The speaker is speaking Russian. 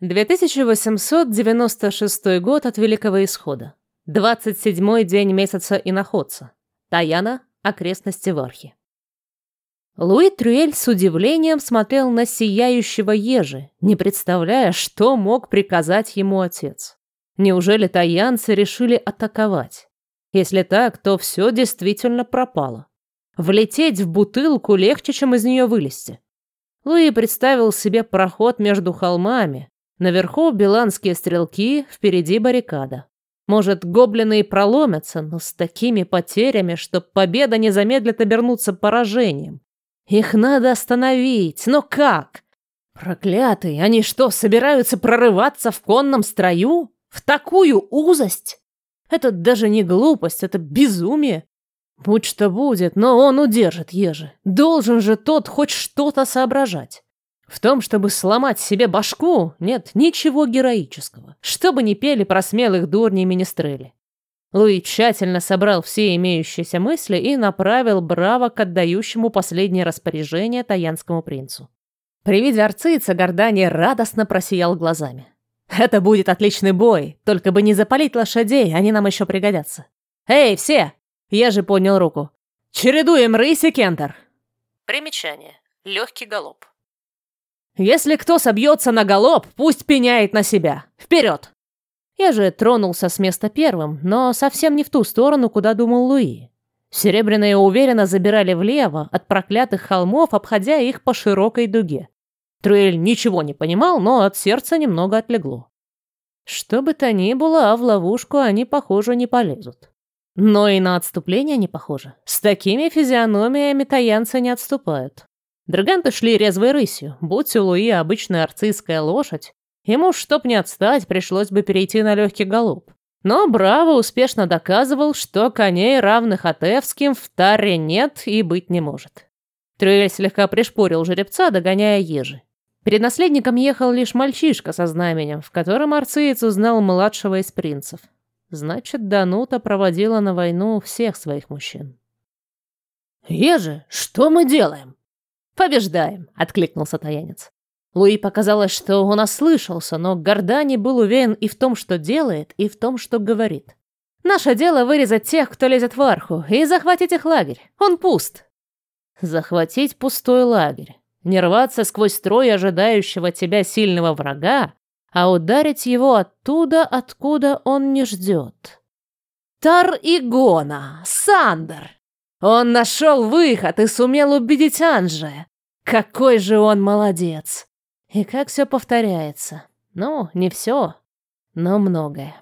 2896 год от Великого Исхода. 27-й день месяца Иноходца. Таяна, окрестности Вархи. Луи Трюэль с удивлением смотрел на сияющего ежи, не представляя, что мог приказать ему отец. Неужели таянцы решили атаковать? Если так, то все действительно пропало. Влететь в бутылку легче, чем из нее вылезти. Луи представил себе проход между холмами. Наверху биланские стрелки, впереди баррикада. Может, гоблины и проломятся, но с такими потерями, что победа не замедлит обернуться поражением. Их надо остановить, но как? Проклятые, они что, собираются прорываться в конном строю? В такую узость? Это даже не глупость, это безумие. Будь что будет, но он удержит ежи. Должен же тот хоть что-то соображать. В том, чтобы сломать себе башку, нет ничего героического. Что бы ни пели про смелых дурней министрели. Луи тщательно собрал все имеющиеся мысли и направил Браво к отдающему последнее распоряжение таянскому принцу. При виде арцица Гордани радостно просиял глазами. «Это будет отличный бой, только бы не запалить лошадей, они нам еще пригодятся. Эй, все, я же поднял руку. «Чередуем рысь кентер!» Примечание. Легкий галоп. «Если кто собьется на галоп, пусть пеняет на себя! Вперед!» Я же тронулся с места первым, но совсем не в ту сторону, куда думал Луи. Серебряные уверенно забирали влево от проклятых холмов, обходя их по широкой дуге. Труэль ничего не понимал, но от сердца немного отлегло. Что бы то ни было, а в ловушку они, похоже, не полезут. Но и на отступление не похоже. С такими физиономиями таянцы не отступают. Драганты шли резвой рысью. Будь у Луи обычная арцистская лошадь, ему, чтоб не отстать, пришлось бы перейти на легкий галоп. Но Браво успешно доказывал, что коней, равных Атевским, в таре нет и быть не может. Трюэль слегка пришпорил жеребца, догоняя ежи. Перед наследником ехал лишь мальчишка со знаменем, в котором арциец узнал младшего из принцев. Значит, Данута проводила на войну всех своих мужчин. «Ежи, что мы делаем?» «Побеждаем», — откликнулся таянец. Луи показалось, что он ослышался, но Гордани был уверен и в том, что делает, и в том, что говорит. «Наше дело вырезать тех, кто лезет в арху, и захватить их лагерь. Он пуст». Захватить пустой лагерь. Не рваться сквозь строй ожидающего тебя сильного врага, а ударить его оттуда, откуда он не ждет. Тар-Игона! Сандер! Он нашел выход и сумел убедить Анже. Какой же он молодец! И как все повторяется. Ну, не все, но многое.